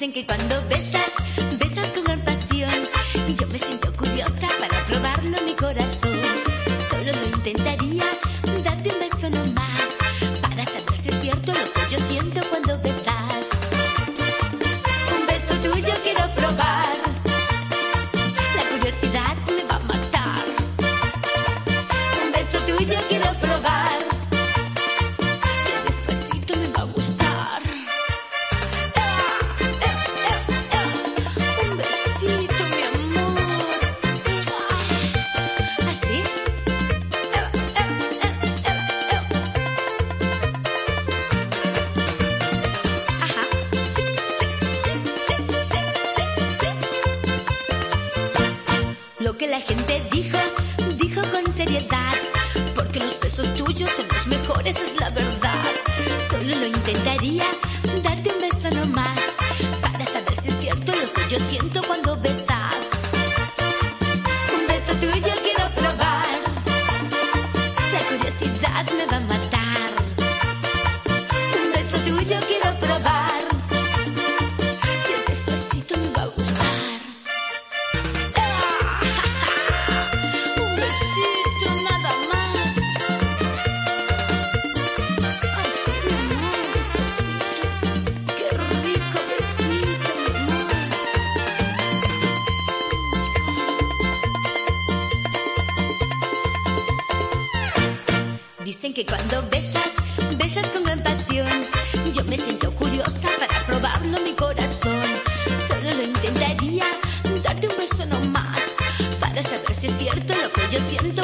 Dicen que cuando besas, besas con gran pasión. lo intentaría darte un beso nomás para saber si es cierto lo que yo siento cuando besas. Un beso tuyo quiero probar. La curiosidad me va a matar. que cuando besas, besas con gran pasión. Yo me siento curiosa para probarlo mi corazón. Solo lo intentaría darte un beso nomás para saber si es cierto lo que yo siento.